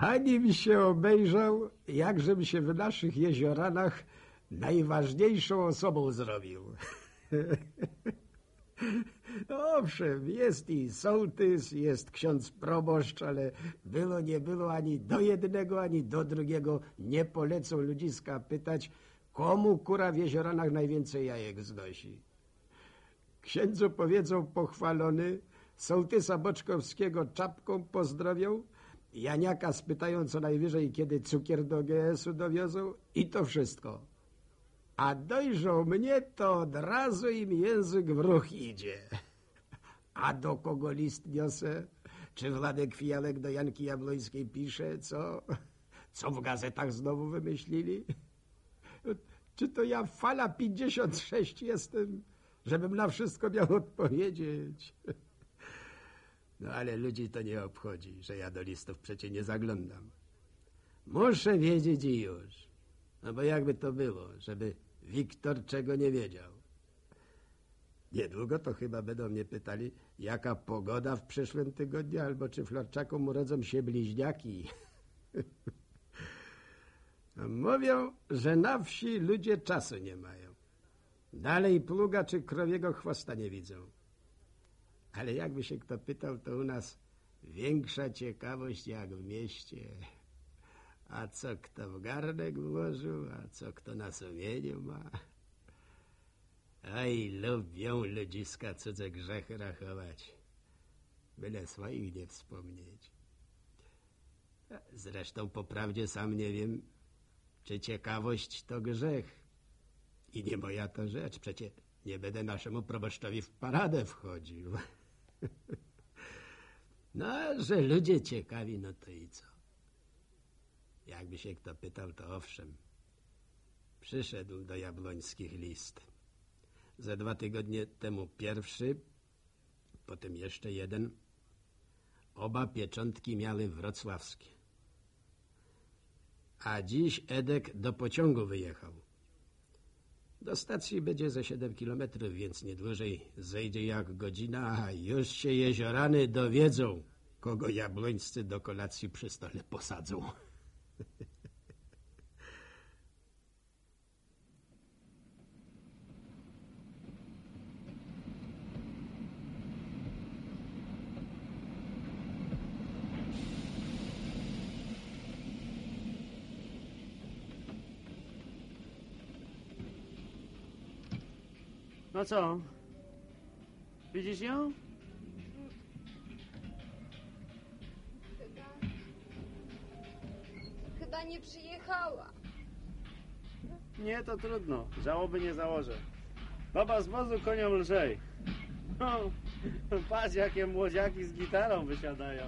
Anim się obejrzał, jakżem się w naszych jezioranach najważniejszą osobą zrobił. Owszem, jest i sołtys, jest ksiądz proboszcz, ale było nie było ani do jednego, ani do drugiego nie polecą ludziska pytać, komu kura w jezioranach najwięcej jajek znosi. Księdzu powiedzą pochwalony, sołtysa Boczkowskiego czapką pozdrowią, Janiaka spytają co najwyżej, kiedy cukier do GS-u dowiozą i to wszystko. A dojrzą mnie, to od razu im język w ruch idzie. A do kogo list niosę? Czy Wladek Fijalek do Janki Jablońskiej pisze, co? Co w gazetach znowu wymyślili? Czy to ja fala 56 jestem, żebym na wszystko miał odpowiedzieć? No ale ludzi to nie obchodzi, że ja do listów przecie nie zaglądam. Muszę wiedzieć i już. No bo jakby to było, żeby Wiktor czego nie wiedział. Niedługo to chyba będą mnie pytali, jaka pogoda w przyszłym tygodniu, albo czy Florczakom urodzą się bliźniaki. Mówią, że na wsi ludzie czasu nie mają. Dalej pluga czy krowiego chwosta nie widzą. Ale jakby się kto pytał, to u nas większa ciekawość jak w mieście. A co kto w garnek włożył, a co kto na sumieniu ma. Oj, lubią ludziska cudze grzechy rachować. Byle swoich nie wspomnieć. Zresztą po prawdzie sam nie wiem, czy ciekawość to grzech. I nie moja to rzecz, przecie nie będę naszemu proboszczowi w paradę wchodził. No, że ludzie ciekawi, no to i co? Jakby się kto pytał, to owszem. Przyszedł do Jabłońskich list. Ze dwa tygodnie temu pierwszy, potem jeszcze jeden. Oba pieczątki miały wrocławskie. A dziś Edek do pociągu wyjechał. Do stacji będzie ze 7 kilometrów, więc nie dłużej zejdzie jak godzina, a już się jeziorany dowiedzą, kogo jabłońscy do kolacji przy stole posadzą. No co? Widzisz ją? Chyba... Chyba nie przyjechała. Nie, to trudno. Żałoby nie założę. Baba z wozu koniom lżej. No, patrz jakie młodziaki z gitarą wysiadają.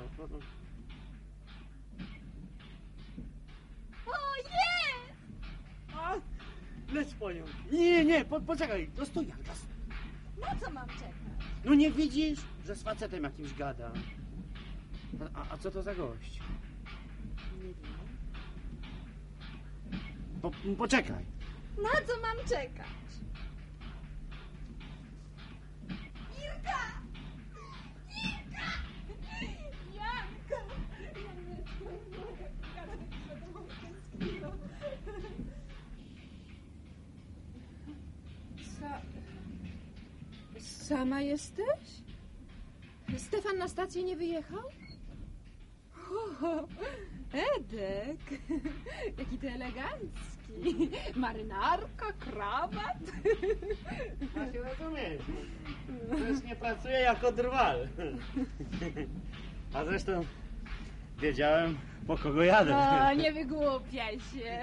O, jest! A, leć po nią. Nie, nie, po, poczekaj, to stój Janka. Na co mam czekać? No nie widzisz, że z facetem jakimś gada? A, a co to za gość? Nie wiem. Po, poczekaj. Na co mam czekać? Irka! Irka! Janka! Sa... Sama jesteś? Stefan na stację nie wyjechał? O, Edek! Jaki ty elegancki! Marynarka, krawat. A się rozumiesz. Już nie pracuję jako drwal. A zresztą wiedziałem, po kogo jadę. O, nie wygłupiaj się.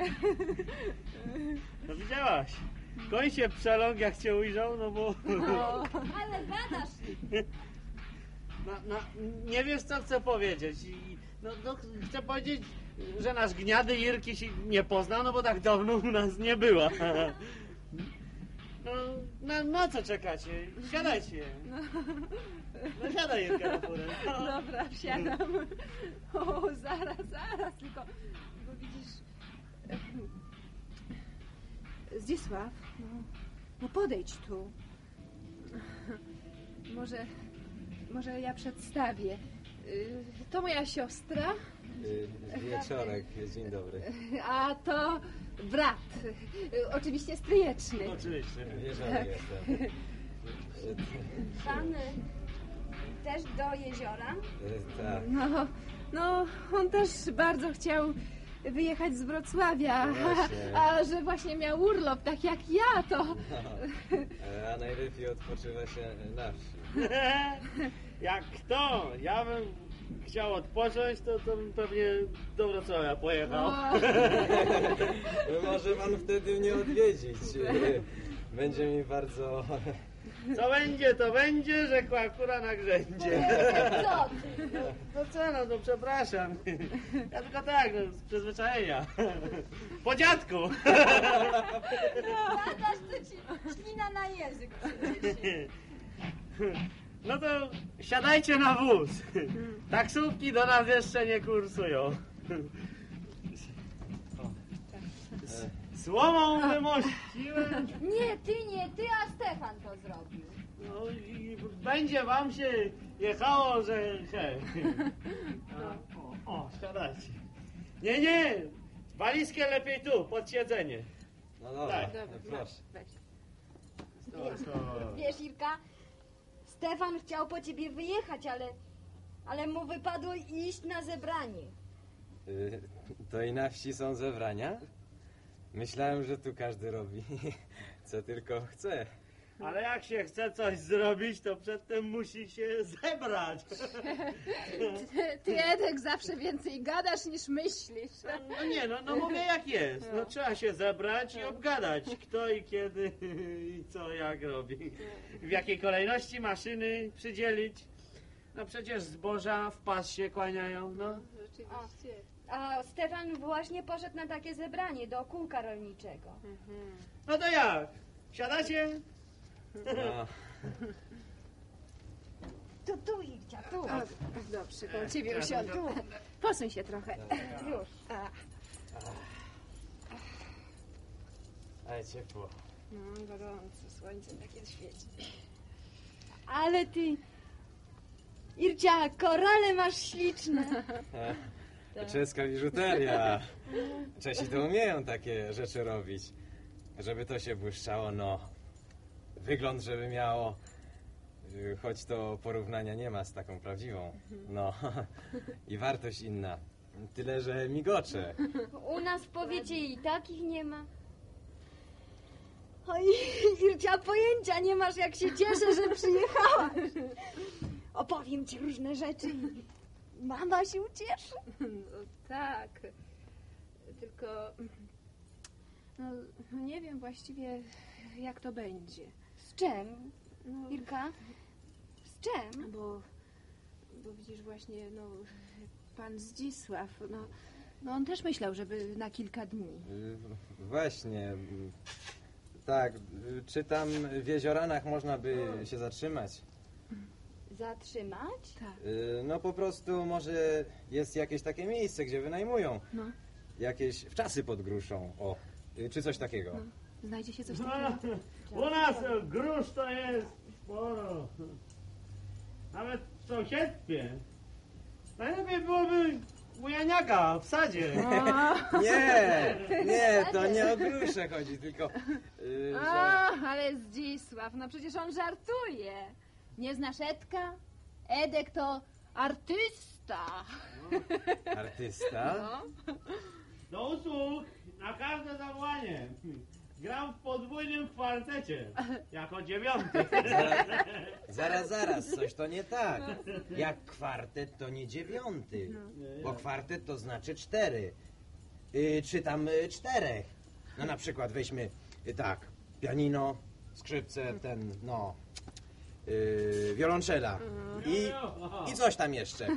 No widziałaś. Koń się przeląkł, jak cię ujrzał, no bo... O, Ale gadasz! No, no, nie wiesz, co chcę powiedzieć. I, no, no, chcę powiedzieć, że nasz gniady Irki się nie poznał, no bo tak dawno u nas nie była. No, na, na co czekacie? Siadajcie. No siadaj Irka na furę. No. dobra, wsiadam. O, zaraz, zaraz, tylko... Bo widzisz... Zdzisław, no, no podejdź tu. Może... Może ja przedstawię. Y, To moja siostra, Y, Wieczorek, dzień dobry. a to brat. Y, Oczywiście stryjeczny. Oczywiście. Wierzony jestem. Pan też do jeziora? Tak. No, no, on też bardzo chciał wyjechać z Wrocławia, No właśnie. a że właśnie miał urlop, tak jak ja, to... E, A najlepiej odpoczywa się na wsi. Jak kto? Ja bym chciał odpocząć, to, to bym pewnie do Wrocławia pojechał. O, Może pan wtedy mnie odwiedzić. Będzie mi bardzo... Co będzie, to będzie, rzekła kura na grzędzie. Co ty? No co, no, no przepraszam. Ja tylko tak, no, z przyzwyczajenia. Po dziadku. Gadasz, to ci ślina na język. No to siadajcie na wóz. Taksówki do nas jeszcze nie kursują. Słomą wymościłem. Nie, ty nie, ty, a Stefan to zrobił. No i będzie wam się jechało, że hej. O, o, siadajcie. Nie, nie, walizkę lepiej tu, pod siedzenie. No dobra, Tak. no proszę. weź. To. Wiesz, Irka, Stefan chciał po ciebie wyjechać, ale, ale mu wypadło iść na zebranie. Y, To i na wsi są zebrania? Myślałem, że tu każdy robi co tylko chce. Ale jak się chce coś zrobić, to przedtem musi się zebrać. Ty, ty, Edek, zawsze więcej gadasz niż myślisz. No nie, no, no mówię jak jest. No trzeba się zebrać i obgadać, kto i kiedy i co jak robi. W jakiej kolejności maszyny przydzielić. No przecież zboża w pas się kłaniają, no. Rzeczywiście. A Stefan właśnie poszedł na takie zebranie do kółka rolniczego. No to jak? Siadacie? No, Tu, tu, Ircia, tu. O, dobrze, koło ciebie usiądę. Posuń się trochę. Już. A, ale ciepło. no, gorąco, słońce takie świeci. Ale ty, Ircia, korale masz śliczne. Czeska biżuteria. Czesi to umieją takie rzeczy robić. Żeby to się błyszczało, no. Wygląd, żeby miało. Choć to porównania nie ma z taką prawdziwą. No. I wartość inna. Tyle, że migocze. U nas w powiecie i takich nie ma. Oj, Ircia, pojęcia nie masz, jak się cieszę, że przyjechałaś. Opowiem ci różne rzeczy i mama się ucieszy. No, tak, tylko no, nie wiem właściwie jak to będzie. Z czym, No, Irka? Z czym? bo, bo widzisz właśnie, no, pan Zdzisław, no, no on też myślał, żeby na kilka dni. Właśnie. Tak, czy tam w jezioranach można by się zatrzymać? Zatrzymać? Tak. Y, No po prostu może jest jakieś takie miejsce, gdzie wynajmują. No. Jakieś wczasy pod gruszą, o. y, Czy coś takiego. Znajdzie się coś No, takiego? u nas grusz to jest sporo. Nawet w sąsiedztwie. Najlepiej byłoby u Janiaka w sadzie. Nie, nie, to nie o gruszę chodzi, tylko y, że A, ale Zdzisław, no przecież on żartuje. Nie znasz Edka? Edek to artysta. artysta. No. Do usług na każde zawołanie. Gram w podwójnym kwartecie. Jako dziewiąty. Zaraz, zaraz, zaraz, coś to nie tak. Jak kwartet to nie dziewiąty, bo kwartet to znaczy cztery, y, czy tam y, czterech. No na przykład weźmy y, tak, pianino, skrzypce, ten, no, y, wiolonczela i, i coś tam jeszcze.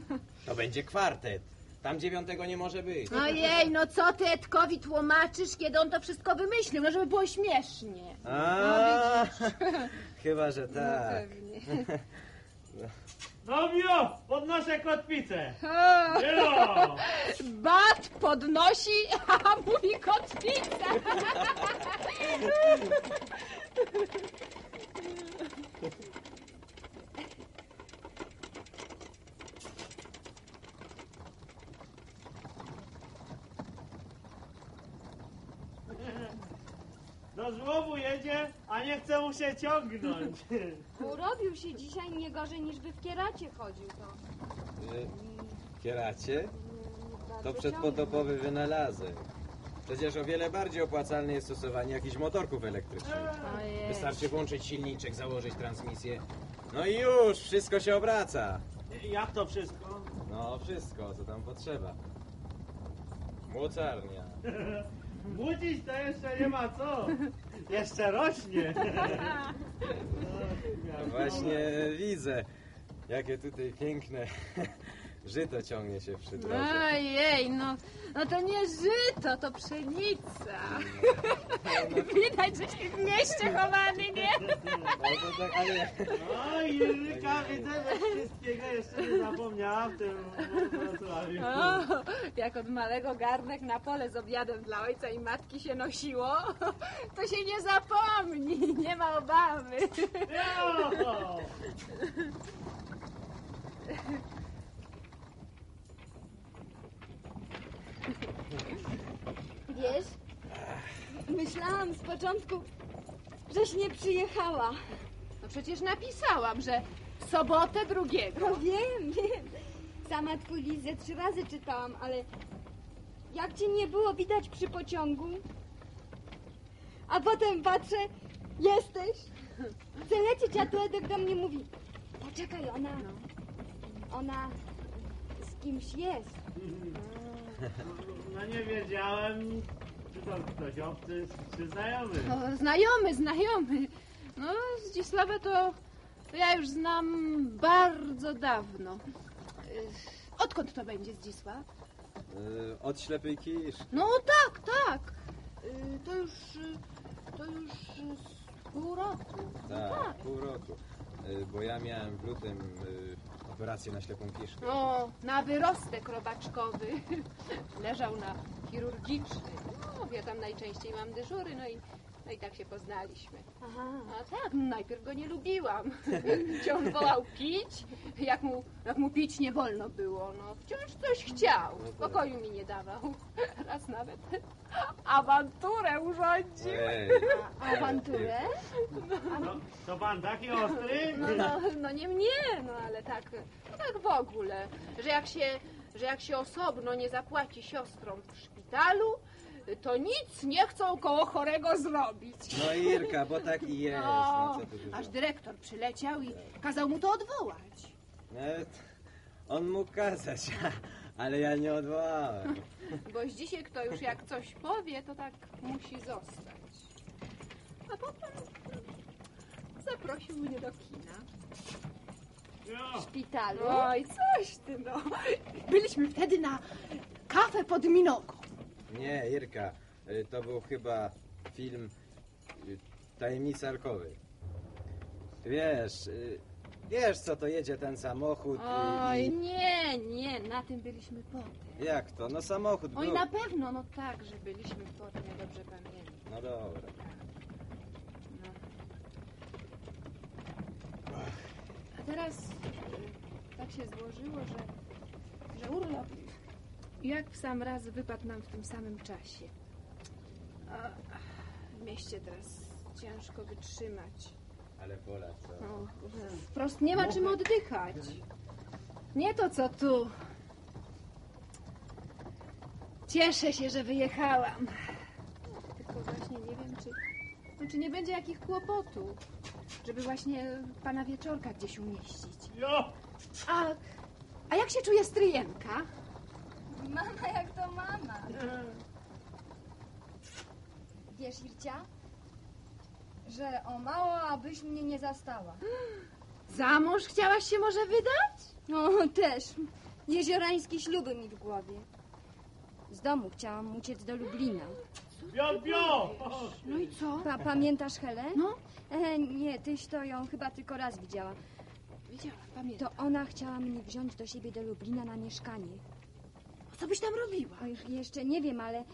To będzie kwartet. Tam dziewiątego nie może być. Ojej, no co ty Edkowi tłumaczysz, kiedy on to wszystko wymyślił? No żeby było śmiesznie. A, chyba, że tak. Pewnie. Dobio, podnoszę kotwicę. Jelo! bat podnosi, a mówi kotwica. Do żłobu jedzie, a nie chce mu się ciągnąć. Urobił się dzisiaj nie gorzej niż by w kieracie chodził. To, Y, Kieracie? bardzo To ciągnie. przedpotopowy wynalazek. Przecież o wiele bardziej opłacalne jest stosowanie jakichś motorków elektrycznych. Ojej. Wystarczy włączyć silniczek, założyć transmisję. No i już, wszystko się obraca. Jak to wszystko? No, wszystko, co tam potrzeba. Młocarnia. Budzić to jeszcze nie ma co. Jeszcze rośnie. Właśnie widzę, jakie tutaj piękne żyto ciągnie się przy drodze. Ojej, no, no to nie żyto, to pszenica. Widać, że się w mieście chowany, nie? Ale to tak, ale... Julka, widzę, że wszystkiego jeszcze nie zapomniała w tym Wrocławiu. O, jak od małego garnek na pole z obiadem dla ojca i matki się nosiło, to się nie zapomni, nie ma obawy. Jo! Wiesz, myślałam z początku, żeś nie przyjechała. No przecież napisałam, że w sobotę drugiego. No wiem, wiem. Sama twój list ze trzy razy czytałam, ale jak cię nie było widać przy pociągu? A potem patrzę, jesteś. Chcę lecieć, a tu Edek do mnie mówi. Poczekaj, ona... Ona z kimś jest. No nie wiedziałem, czy to ktoś obcy, czy znajomy. O, znajomy, znajomy. No, Zdzisława to, to ja już znam bardzo dawno. Y, Odkąd to będzie Zdzisław? y, Od ślepej kisz. No tak, tak. Y, To już, to już z pół roku. No Tak, tak. pół roku. Y, Bo ja miałem w lutym y, operację na ślepą kiszkę. No, na wyrostek robaczkowy. Leżał na chirurgiczny. No, ja tam najczęściej mam dyżury, no i, i tak się poznaliśmy. Aha. A tak, najpierw go nie lubiłam. Wciąż wolał pić, jak mu, jak mu pić nie wolno było. No, wciąż coś chciał. Spokoju mi nie dawał. Raz nawet awanturę urządził. Awanturę? No, to pan taki ostry? No, no, no nie mnie, no ale tak, no tak w ogóle, że jak się, że jak się osobno nie zapłaci siostrom w szpitalu, to nic nie chcą koło chorego zrobić. no Irka, bo tak i jest. No, co tu dużo. aż dyrektor przyleciał i kazał mu to odwołać. Nawet on mógł kazać, ale ja nie odwołałem. Bo dzisiaj kto już jak coś powie, to tak musi zostać. A potem zaprosił mnie do kina. W szpitalu? Oj, coś ty no. Byliśmy wtedy na kafę pod Minogą. Nie, Irka, y, to był chyba film y, Tajemnicy Alkowy. Wiesz, y, wiesz co to jedzie ten samochód Oj, i, nie, nie, na tym byliśmy potem. Jak to? No samochód Oj, był... na pewno, no tak, że byliśmy potem, ja dobrze pamiętam. No dobra. No. A teraz e, tak się złożyło, że, że urlop jak w sam raz wypadł nam w tym samym czasie. A, w mieście teraz ciężko wytrzymać. Ale Pola, co? No, wprost nie ma czym oddychać. Nie to co tu. Cieszę się, że wyjechałam. Tylko właśnie nie wiem, czy, no, czy nie będzie jakich kłopotów, żeby właśnie pana wieczorka gdzieś umieścić. Jo! A, a jak się czuje stryjenka? Mama jak to mama. Wiesz, Ircia, że o mało abyś mnie nie zastała. Za mąż chciałaś się może wydać? No, też. Jeziorańskie śluby mi w głowie. Z domu chciałam uciec do Lublina. Bio, bio! No i co? Pa, pamiętasz Helę? No, E, nie, tyś to ją chyba tylko raz widziała. widziałam, pamiętam. To ona chciała mnie wziąć do siebie do Lublina na mieszkanie. Co byś tam robiła? O, już jeszcze nie wiem, ale...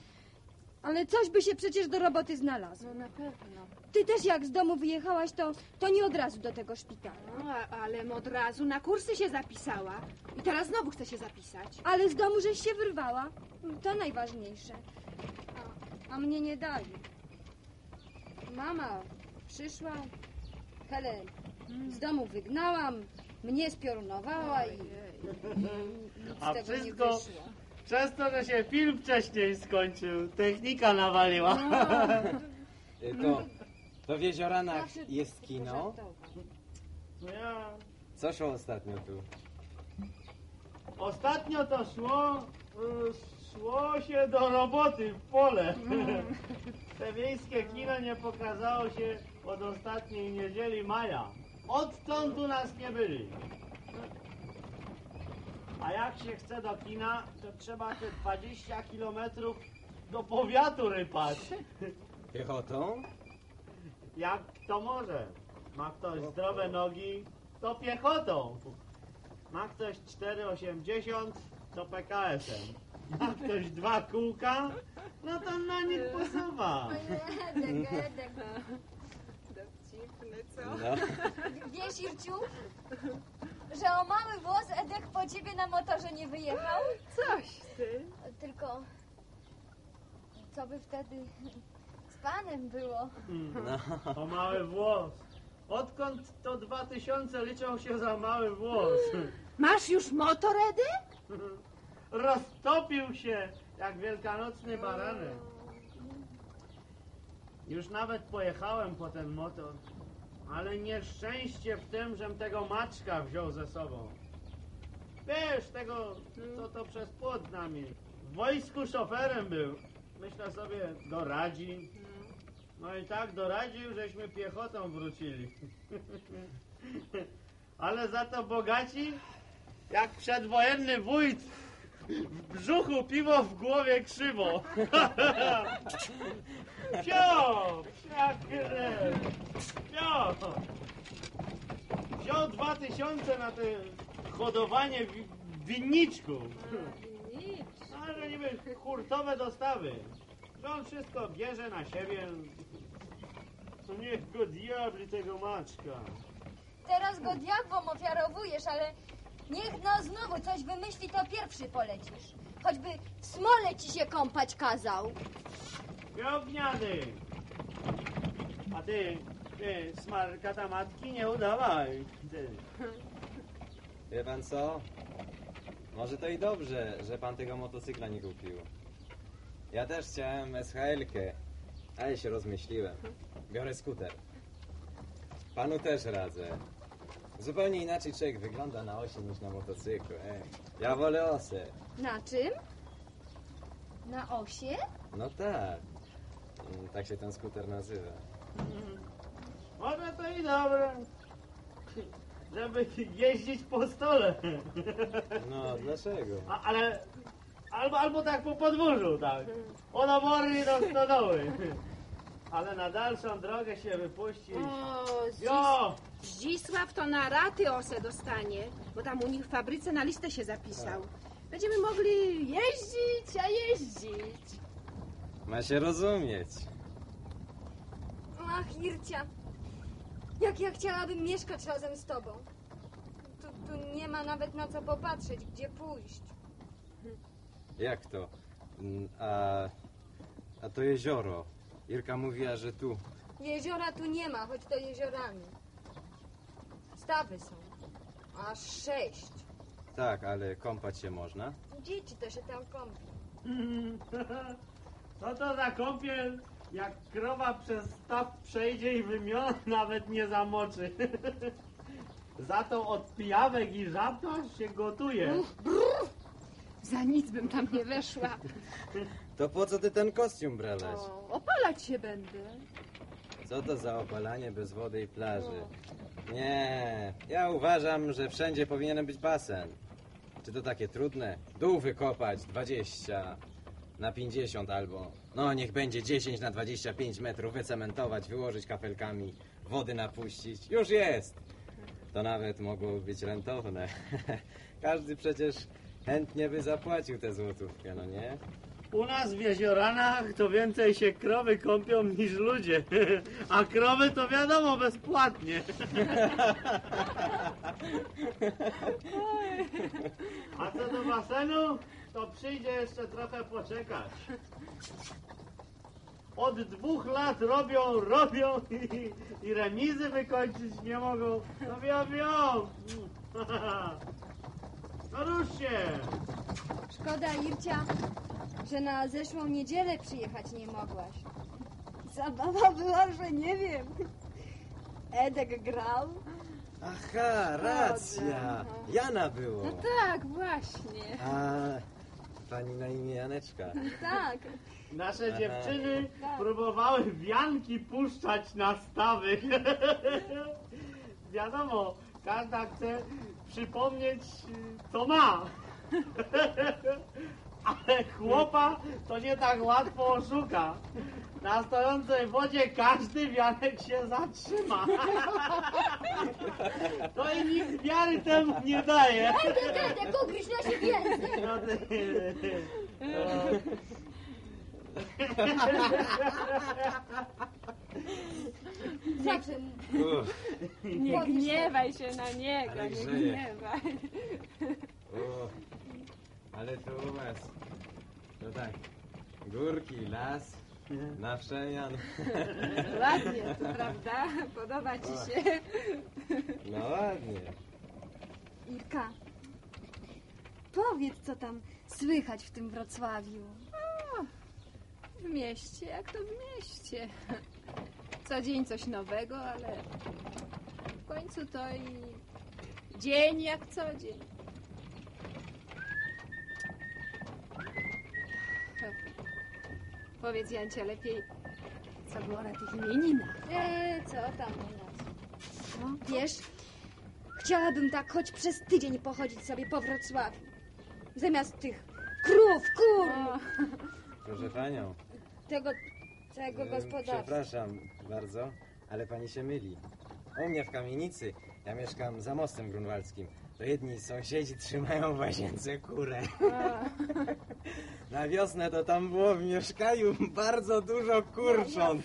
Ale coś by się przecież do roboty znalazło. No na pewno. Ty też jak z domu wyjechałaś, to, to nie od razu do tego szpitala. No, a, ale od razu na kursy się zapisała. I teraz znowu chce się zapisać. Ale z domu żeś się wyrwała. To najważniejsze. A, a mnie nie dali. mama przyszła, Helę z domu wygnałam, mnie spiorunowała i nic A z tego nie wszystko- wyszło. Przez to, że się film wcześniej skończył, technika nawaliła. To, to w Jezioranach jest kino? No ja... Co szło ostatnio tu? Ostatnio to szło, y, szło się do roboty w pole. Te wiejskie kino nie pokazało się od ostatniej niedzieli maja. Odtąd u nas nie byli. A jak się chce do kina, to trzeba te 20 kilometrów do powiatu rypać. Piechotą? Jak to może? Ma ktoś zdrowe nogi, to piechotą. Ma ktoś 4,80, to PKS-em. Ma ktoś dwa kółka, no to na nich posuwa. Edek. Dowcipny, co? No. Wiesz, Irciu, że o mały włos Edek po ciebie na motorze nie wyjechał? Coś ty. Tylko co by wtedy z panem było? no. To mały włos. Odkąd to 2000 liczą się za mały włos? Masz już motor, Edy? Roztopił się jak wielkanocny baranek. Już nawet pojechałem po ten motor, ale nieszczęście w tym, żem tego maczka wziął ze sobą. Wiesz, tego, co to przez płot nami. W wojsku szoferem był. Myślę sobie, doradzi. No i tak doradził, żeśmy piechotą wrócili. Ale za to bogaci, jak przedwojenny wójt w brzuchu piwo, w głowie krzywo. Pio! Pio! Wziął dwa tysiące na te hodowanie wi- winniczków. Ale niby hurtowe dostawy. Że on wszystko bierze na siebie. To niech go diabli tego maczka. Teraz go diabłom ofiarowujesz, ale niech no znowu coś wymyśli, to pierwszy polecisz. Choćby w smole ci się kąpać kazał. Jogniany! A ty, ty, smarkata matki, nie udawaj. Ty. Wie pan co? Może to i dobrze, że pan tego motocykla nie kupił. Ja też chciałem SHL-kę, ale się rozmyśliłem. Biorę skuter. Panu też radzę. Zupełnie inaczej człowiek wygląda na osi niż na motocyklu. Ej. Ja wolę osę. Na czym? Na osie? No tak. Mm, Tak się ten skuter nazywa. Może to i dobre. Żeby jeździć po stole. No, dlaczego? A, ale albo, albo tak po podwórzu, tak. Od obory do stodoły. Ale na dalszą drogę się wypuścić. O, Zdzis... Jo! Zdzisław to na raty osę dostanie, bo tam u nich w fabryce na listę się zapisał. Będziemy mogli jeździć, a jeździć. Ma się rozumieć. Ach, Ircia, jak ja chciałabym mieszkać razem z tobą. Tu, tu nie ma nawet na co popatrzeć, gdzie pójść. Jak to? Mm, A, a to jezioro. Irka mówiła, że tu. Jeziora tu nie ma, choć to jeziorami. Stawy są. Aż sześć. Tak, ale kąpać się można. Dzieci to się tam kąpią. Co to za kąpiel? Jak krowa przez staw przejdzie i wymiona nawet nie zamoczy. Za to od pijawek i żab to aż się gotuje. Za nic bym tam nie weszła. To po co ty ten kostium brałeś? O, opalać się będę. Co to za opalanie bez wody i plaży? Nie, ja uważam, że wszędzie powinien być basen. Czy to takie trudne? Dół wykopać 20 na 50 albo, no niech będzie 10 na 25 metrów, wycementować, wyłożyć kafelkami, wody napuścić. Już jest! To nawet mogło być rentowne. Każdy przecież chętnie by zapłacił tę złotówkę, no nie? U nas w jezioranach to więcej się krowy kąpią niż ludzie. A krowy to wiadomo bezpłatnie. A co do basenu, to przyjdzie jeszcze trochę poczekać. od dwóch lat robią, robią i, i remizy wykończyć nie mogą. No wiem, wiem. No rusz się. Szkoda, Ircia, że na zeszłą niedzielę przyjechać nie mogłaś. Zabawa była, że nie wiem. Edek grał. Aha, racja. Jana było. No tak, właśnie. A pani na imię Janeczka. Tak. Nasze Aha. dziewczyny Tak. próbowały wianki puszczać na stawy. Wiadomo, każda chce przypomnieć, y, co ma. Ale chłopa to nie tak łatwo oszuka. Na stojącej wodzie każdy wianek się zatrzyma. To i nikt wiary temu nie daje. Edek, Edek, ugryź na siebie język. No ty- Zawsze Uff, Nie gniewaj się na niego, Ale nie grzeje. gniewaj. uff. Ale to u was. No tak. Górki, las, na przemian. Ładnie, to prawda? Podoba ci się? No ładnie. Irka, powiedz, co tam słychać w tym Wrocławiu. W mieście, jak to w mieście. Co dzień coś nowego, ale w końcu to i dzień jak co dzień. Powiedz Jancia lepiej, co było na tych imieninach. Eee, co tam u nas? No, wiesz, chciałabym tak choć przez tydzień pochodzić sobie po Wrocławiu. Zamiast tych krów, kur, Proszę panią. Tego, tego e, gospodarstwa. Przepraszam bardzo, ale pani się myli. U mnie w kamienicy, ja mieszkam za mostem grunwaldzkim, to jedni sąsiedzi trzymają w łazience kurę. Na wiosnę to tam było w mieszkaniu bardzo dużo kurcząt.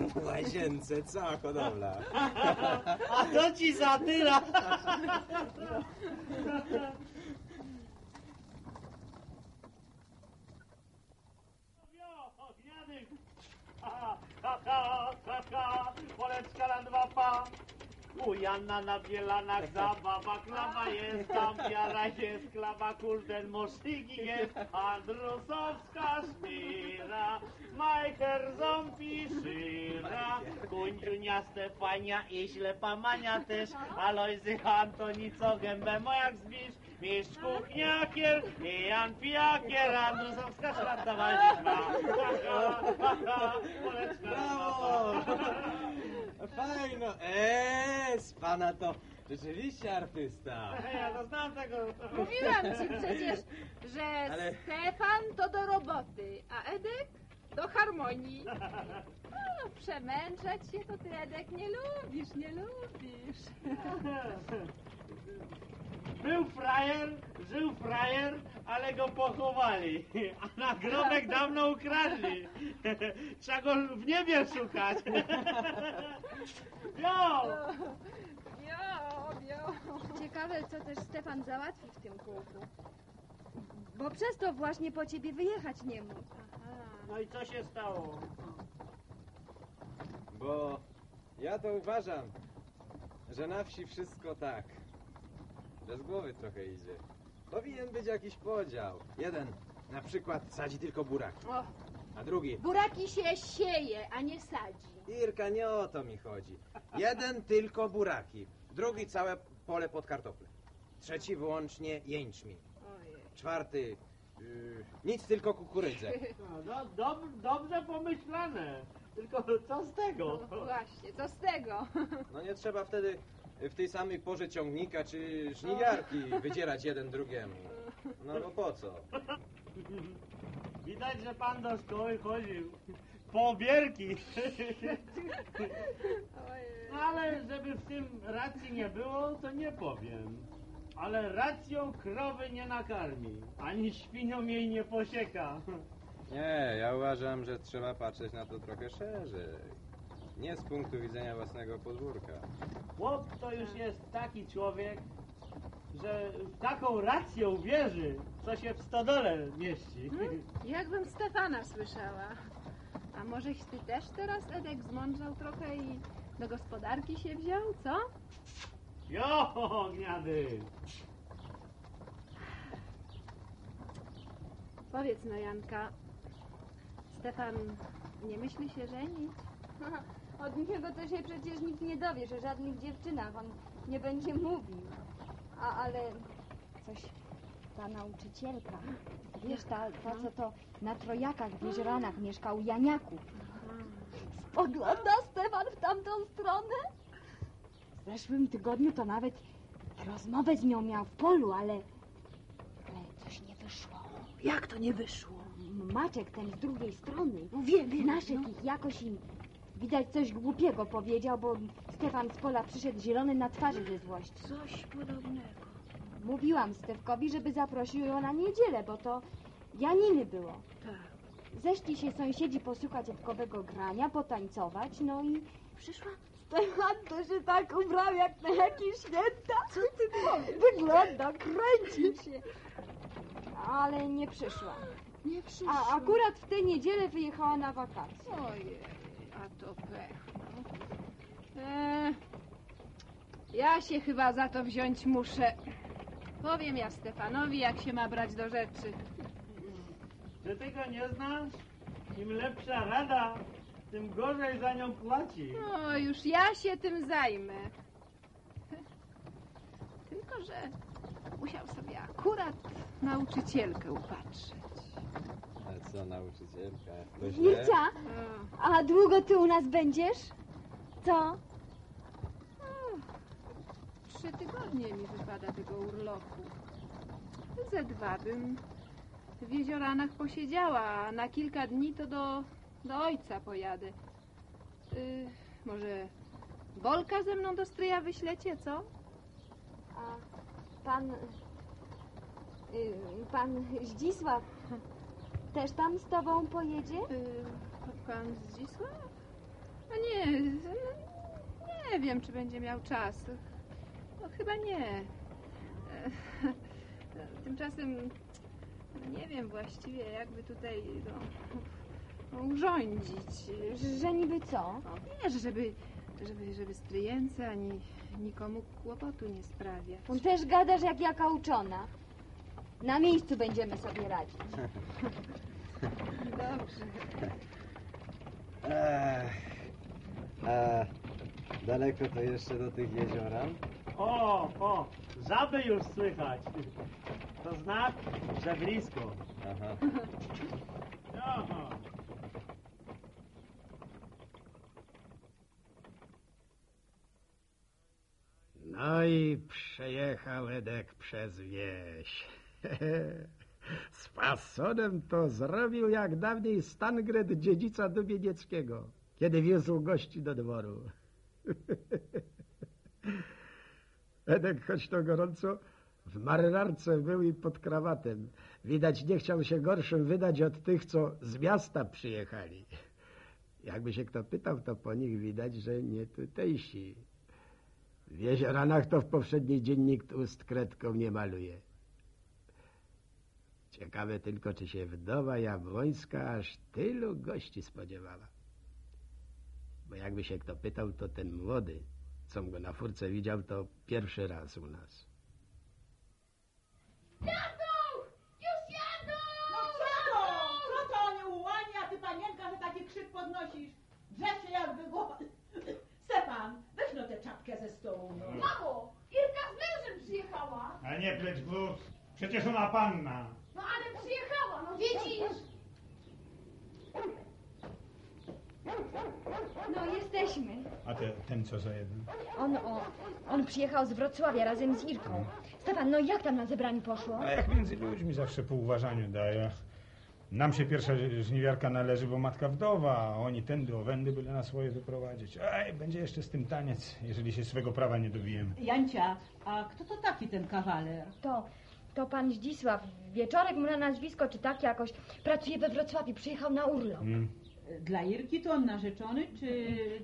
W łazience, cała hodowla. A to ci zatyra. ha. Poleczka na dwa pa. U Jana na bielanach zabawa, klawa jest, tam wiara jest, klawa kulden, moszygi jest, Andrusowska szpira, Majcher ząpi szyra, Stefania i ślepa Mania też, Alojzy Antonico gębę jak zbisz, Mistrz kuchniakier i Jan Pijakier, Andrusowska szla towarzystwa. Ha, ha, ha, ha. Poleczka na Brawo! Fajno! Eee, z pana to rzeczywiście artysta. Ja to znam tego. Mówiłam ci przecież, że Ale- Stefan to do roboty, a Edek do harmonii. No, przemęczać się to ty, Edek, nie lubisz, nie lubisz. Był frajer, żył frajer, ale go pochowali. A nagrobek dawno ukradli. Trzeba go w niebie szukać. Jo! Jo, jo. Ciekawe, co też Stefan załatwi w tym kółku. Bo przez to właśnie po ciebie wyjechać nie mógł. No i co się stało? Bo ja to uważam, że na wsi wszystko tak. Bez głowy trochę idzie. Powinien być jakiś podział. Jeden na przykład sadzi tylko buraki, O, a drugi buraki się sieje, a nie sadzi. Irka, nie o to mi chodzi. Jeden tylko buraki, drugi całe pole pod kartofle. Trzeci wyłącznie jęczmień. Ojej. Czwarty yy, nic tylko kukurydzę. No, do, dob, dobrze pomyślane. Tylko co z tego? No właśnie, co z tego? No nie trzeba wtedy w tej samej porze ciągnika czy żniwiarki wydzierać jeden drugiemu. No bo po co? Widać, że pan do szkoły chodził. Po obierki. Ojej. No ale żeby w tym racji nie było, to nie powiem. Ale racją krowy nie nakarmi, ani świnią jej nie posieka. Nie, ja uważam, że trzeba patrzeć na to trochę szerzej. Nie z punktu widzenia własnego podwórka. Chłop to już jest taki człowiek, że w taką rację uwierzy, co się w stodole mieści. Hmm? Jakbym Stefana słyszała. A możeś ty też teraz, Edek, zmądrzał trochę i do gospodarki się wziął, co? Jo, gniady! Powiedz no, Janka, Stefan nie myśli się żenić? Od niego to się przecież nikt nie dowie, że żadnych dziewczynach on nie będzie mówił. A, ale coś ta nauczycielka, wiesz, ta, ta co to na Trojakach w Jezioranach mieszkał u Janiaków. Spogląda Stefan w tamtą stronę? W zeszłym tygodniu to nawet rozmowę z nią miał w polu, ale, ale coś nie wyszło. Jak to nie wyszło? Maciek ten z drugiej strony. No wiem, wiem. Naszych ich jakoś im widać coś głupiego powiedział, bo Stefan z pola przyszedł zielony na twarzy ze złości. Coś podobnego. Mówiłam Stefkowi, żeby zaprosił ją na niedzielę, bo to Janiny było. Tak. Zeszli się sąsiedzi posłuchać Edkowego grania, potańcować, no i Przyszła? Stefan to się tak ubrał jak na jakieś święta. Co ty powiesz? Wygląda, kręci się. Ale nie przyszła. Nie przyszła. A akurat w tę niedzielę wyjechała na wakacje. Ojej, to pech. no. E, ja się chyba za to wziąć muszę. Powiem ja Stefanowi, jak się ma brać do rzeczy. Czy tego nie znasz? Im lepsza rada, tym gorzej za nią płaci. No, już ja się tym zajmę. Tylko, że musiał sobie akurat nauczycielkę upatrzyć. Co, nauczycielka? To źle? A długo ty u nas będziesz? Co? trzy tygodnie mi wypada tego urlopu. Ze dwa bym w jezioranach posiedziała, a na kilka dni to do, do ojca pojadę. Y, może Bolka ze mną do stryja wyślecie, co? A pan... y, pan Zdzisław też tam z tobą pojedzie? Y, pan Zdzisław? A nie, no, nie wiem, czy będzie miał czas. No chyba nie. Tymczasem nie wiem właściwie, jakby tutaj no, no, urządzić. Że niby co? No, wiesz, żeby, żeby, żeby stryjence ani nikomu kłopotu nie sprawiać. On też gadasz jak jaka uczona. Na miejscu będziemy sobie radzić. Dobrze. Ech, a daleko to jeszcze do tych jezioran? O, o, żaby już słychać. To znak, że blisko. Aha. Aha. No i przejechał Edek przez wieś. Z fasonem to zrobił jak dawniej Stangred dziedzica Dubienieckiego, kiedy wiózł gości do dworu. Edek, choć to gorąco, w marynarce był i pod krawatem. Widać, nie chciał się gorszym wydać od tych, co z miasta przyjechali. Jakby się kto pytał, to po nich widać, że nie tutejsi. W jezioranach to w powszedni dzień nikt ust kredką nie maluje. Ciekawe tylko, czy się wdowa Jabłońska aż tylu gości spodziewała. Bo jakby się kto pytał, to ten młody, co go na furce widział, to pierwszy raz u nas. Jadą! Już jadą! No co to? Co to nie ułania, ty panienka, że taki krzyk podnosisz? Drzew się jakby go... Stefan, weź no tę czapkę ze stołu. Mamo, Irka z mężem przyjechała. A nie pleć głos, przecież ona panna. No ale przyjechała, no widzisz? No, jesteśmy. A te, ten co za jeden? On, o, on przyjechał z Wrocławia razem z Irką. Stefan, no jak tam na zebraniu poszło? A jak między ludźmi zawsze po uważaniu daje. Nam się pierwsza żniwiarka należy, bo matka wdowa, a oni tędy owędy byli na swoje wyprowadzić. Ej, będzie jeszcze z tym taniec, jeżeli się swego prawa nie dobijemy. Jancia, a kto to taki ten kawaler? To, to pan Zdzisław. Wieczorek mu na nazwisko, czy tak jakoś. Pracuje we Wrocławiu, przyjechał na urlop. Mm. Dla Irki to on narzeczony, czy...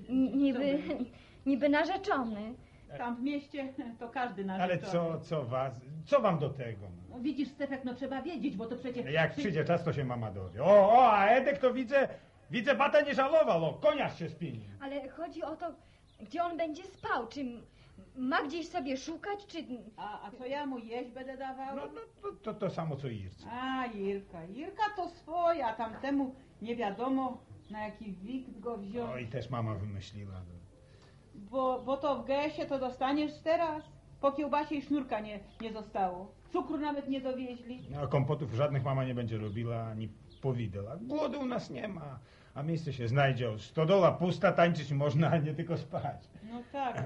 N- niby, niby narzeczony. Tam w mieście to każdy Ale narzeczony. co, co was, co wam do tego? No? Widzisz, Stefek, no trzeba wiedzieć, bo to przecież... Jak przyjdzie czas, to się mama dowie. O, o, a Edek to widzę, Widzę, bata nie żalował, o, konia się spini. Ale chodzi o to, gdzie on będzie spał. Czy ma gdzieś sobie szukać, czy... A, a co ja mu jeść będę dawała? No, no to, to, to samo co Irce. A, Irka. Irka to swoja, tamtemu nie wiadomo na jaki wikt go No wziąć. i też mama wymyśliła. Bo, bo to w gesie to dostaniesz teraz. Po kiełbasie i sznurka nie, nie zostało. Cukru nawet nie dowieźli. No, a kompotów żadnych mama nie będzie robiła, ani powidela. Głodu u nas nie ma, a miejsce się znajdzie. Stodola pusta, tańczyć można, a nie tylko spać. No tak.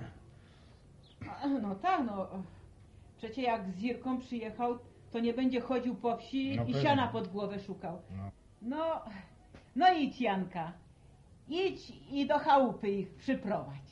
No tak, no. Przecie jak z Irką przyjechał, to nie będzie chodził po wsi No i pewnie. siana pod głowę szukał. No. No, no idź Janka. Idź i do chałupy ich przyprowadź.